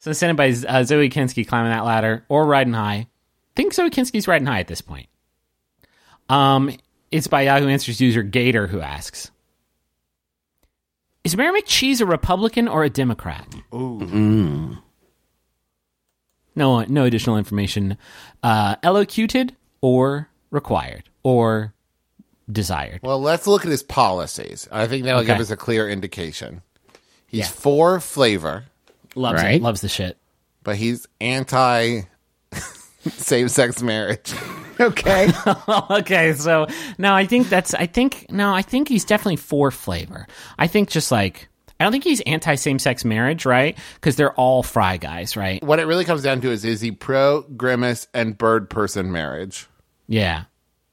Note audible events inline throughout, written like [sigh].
So sent it by uh, Zoe Kinski climbing that ladder or riding high. I think Zoe Kinski's riding high at this point. Um, it's by Yahoo Answers user Gator who asks Is Mayor McCheese a Republican or a Democrat? Ooh. No, no additional information. Uh, elocuted or required or desired. Well, let's look at his policies. I think that'll Okay. give us a clear indication. He's Yeah. for flavor, Loves Right. it. Loves the shit. but he's anti [laughs] same sex marriage. [laughs] Okay. [laughs] okay, so no, I think that's. I think no, I think he's definitely for flavor. I think just like I don't think he's anti same sex marriage, right? Because they're all fry guys, right? What it really comes down to is is he pro grimace and bird person marriage? Yeah,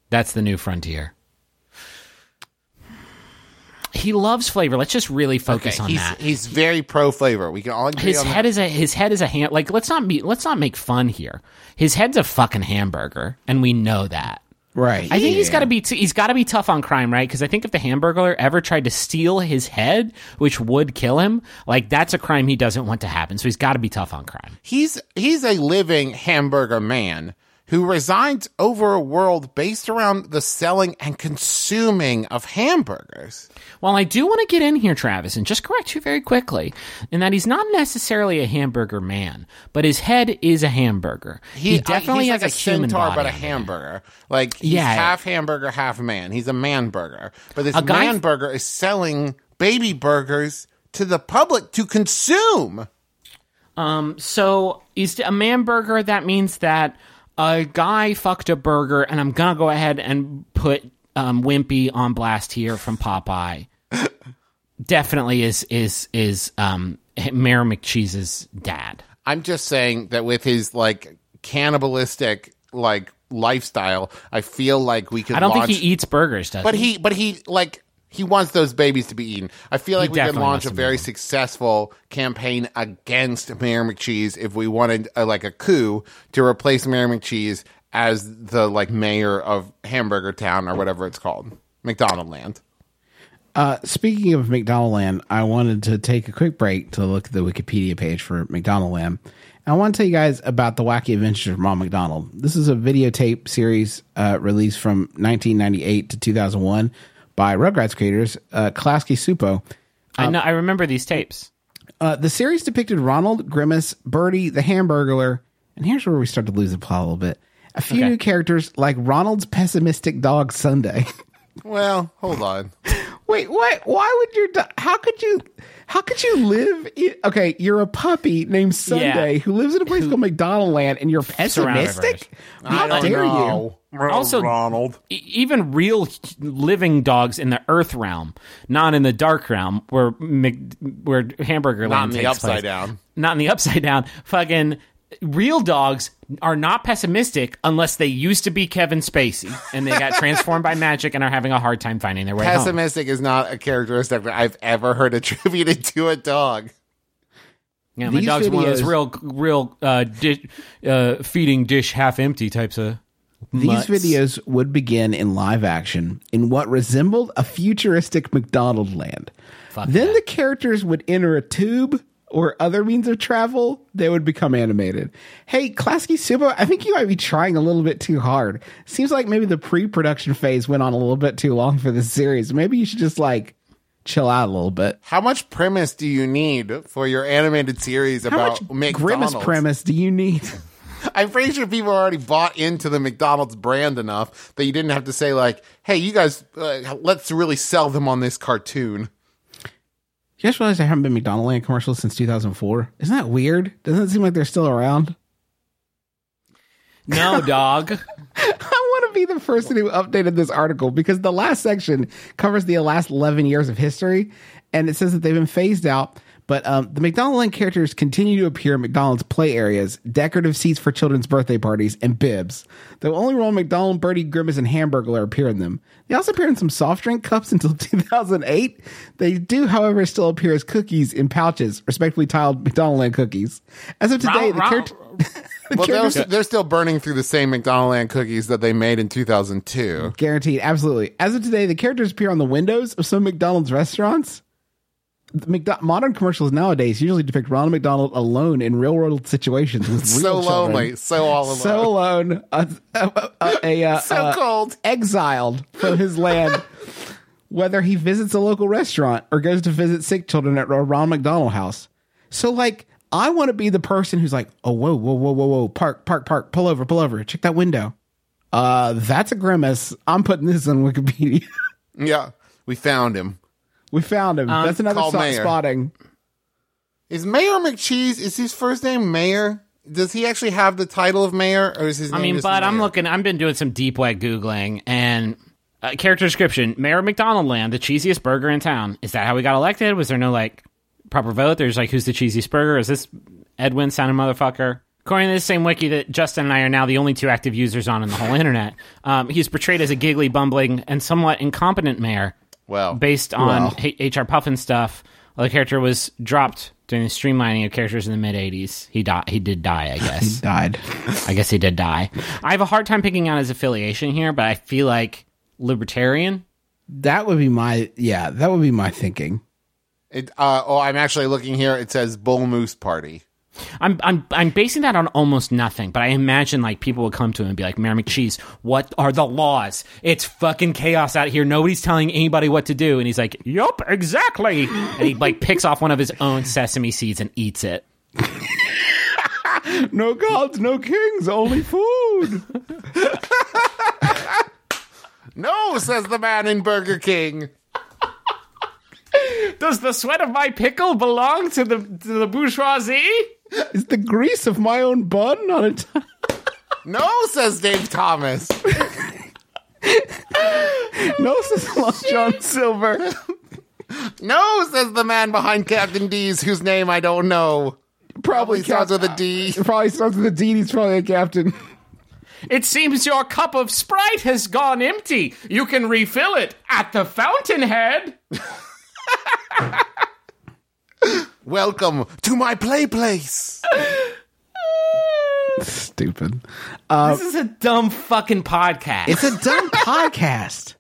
that's the new frontier. He loves flavor. Let's just really focus on he's that. he's very pro flavor. We can all agree His on head that. is a his head is a ham. Like let's not be let's not make fun here. His head's a fucking hamburger, and we know that. right. I think he's Yeah. got to be t- he's got to be tough on crime, right? Because I think if the Hamburglar ever tried to steal his head, which would kill him, like that's a crime he doesn't want to happen. So he's got to be tough on crime. He's he's a living hamburger man who resides over a world based around the selling and consuming of hamburgers. Well, I do want to get in here, Travis, and just correct you very quickly in that he's not necessarily a hamburger man, but his head is a hamburger. He, definitely he's has like a, human centaur, body. but a hamburger. Like he's Yeah. half hamburger, half man. He's a man burger. But this A man burger is selling baby burgers to the public to consume. Um, So is a man burger? That means that a guy fucked a burger, and I'm gonna go ahead and put um, Wimpy on blast here from Popeye. [laughs] Definitely is is is um, Mayor McCheese's dad. I'm just saying that with his like cannibalistic like lifestyle, I feel like we could. I don't launch, think he eats burgers, does But he? he, but he like he wants those babies to be eaten. I feel like we could launch a very successful campaign against Mayor McCheese if we wanted uh like a coup to replace Mayor McCheese as the like mayor of Hamburger Town or whatever it's called, McDonald Land. Uh, speaking of McDonald Land, I wanted to take a quick break to look at the Wikipedia page for McDonald Land. I want to tell you guys about the Wacky Adventures of Ron McDonald. This is a videotape series uh, released from 1998 to 2001 by Rugrats creators uh, Klasky Csupo. I know. I remember these tapes. Uh, the series depicted Ronald, Grimace, Birdie, the Hamburglar, and here's where we start to lose the plot a little bit. A few Okay. new characters like Ronald's pessimistic dog Sundae. [laughs] Well, hold on. Wait, what? Why would your do- how could you how could you live in, okay, you're a puppy named Sundae Yeah. who lives in a place called McDonald Land and you're pessimistic? How don't dare you? Also, Ronald. E- even real living dogs in the Earth realm, not in the dark realm, where Mc, where Hamburger Not Land in the upside place. down. not in the upside down. Fucking real dogs are not pessimistic unless they used to be Kevin Spacey and they got transformed by magic and are having a hard time finding their way home. Pessimistic is not a characteristic that I've ever heard attributed to a dog. Yeah, my These dog's one of those videos- real, real uh, dish, uh, feeding dish half empty types of. These mutts. videos would begin in live action in what resembled a futuristic McDonald land. Fuck then that. the characters would enter a tube or other means of travel, they would become animated. Hey, Klasky Csupo, I think you might be trying a little bit too hard. Seems like maybe the pre-production phase went on a little bit too long for this series. Maybe you should just like chill out a little bit. How much premise do you need for your animated series How about much McDonald's? grimace premise do you need? [laughs] I'm pretty sure people already bought into the McDonald's brand enough that you didn't have to say like, "Hey, you guys, uh, let's really sell them on this cartoon." You guys realize there haven't been McDonald Land commercials since 2004? Isn't that weird? Doesn't it seem like they're still around? No, [laughs] dog. I want to be the person who updated this article because the last section covers the last 11 years of history and it says that they've been phased out. But um, the McDonald Land characters continue to appear in McDonald's play areas, decorative seats for children's birthday parties, and bibs. Though only Ronald McDonald, Birdie, Grimace, and Hamburglar appear in them. They also appear in some soft drink cups until [laughs] 2008. They do, however, still appear as cookies in pouches, respectively titled McDonaldland cookies. As of today, Ron- the Ron- character. [laughs] Well, they're, they're still burning through the same McDonaldland cookies that they made in 2002. Guaranteed, absolutely. As of today, the characters appear on the windows of some McDonald's restaurants. The McDo- modern commercials nowadays usually depict Ronald McDonald alone in real world situations with real so children. lonely, so all alone. so alone, a, uh, [laughs] So uh, cold. exiled from his land. Whether he visits a local restaurant or goes to visit sick children at a Ronald McDonald house. So, like, I want to be the person who's like, "Oh, whoa, whoa, whoa, whoa, whoa, park, park, park, pull over, pull over, check that window." Uh, that's a grimace. I'm putting this on Wikipedia. [laughs] yeah, we found him. We found him. that's another call spot Mayor. spotting. Is Mayor McCheese? Is his first name Mayor? Does he actually have the title of mayor, or is his I mean, just but I'm looking. I've been doing some deep web googling and uh, character description: Mayor of McDonald Land, the cheesiest burger in town. Is that how we got elected? Was there no like proper vote? There's like, who's the cheesiest burger? Is this Edwin sounding motherfucker? According to the same wiki that Justin and I are now the only two active users on in the whole [laughs] internet, um, he's portrayed as a giggly, bumbling, and somewhat incompetent mayor Well, based on Well. HR Pufnstuf. Well, the character was dropped during the streamlining of characters in the mid '80s. He died. He did die, I [laughs] guess. He died. I guess he did die. I have a hard time picking out his affiliation here, but I feel like libertarian. That would be my yeah. That would be my thinking. it, uh, oh, I'm actually looking here. It says Bull Moose Party. I'm I'm I'm basing that on almost nothing, but I imagine like people would come to him and be like, "Mayor McCheese, what are the laws? It's fucking chaos out here. Nobody's telling anybody what to do." And he's like, "Yup, exactly." And he like picks off one of his own sesame seeds and eats it. [laughs] No gods, no kings, only food. [laughs] No, says the man in Burger King. Does the sweat of my pickle belong to the to the bourgeoisie? Is the grease of my own bun on it? No, says Dave Thomas. no, says Long John Silver. No, says the man behind Captain D's, whose name I don't know. Probably Probably starts Cap- with a D. It probably starts with a D. He's probably a captain. It seems your cup of Sprite has gone empty. You can refill it at the fountainhead. [laughs] Welcome to my play place. [laughs] Stupid. this uh, is a dumb fucking podcast. It's a dumb [laughs] podcast.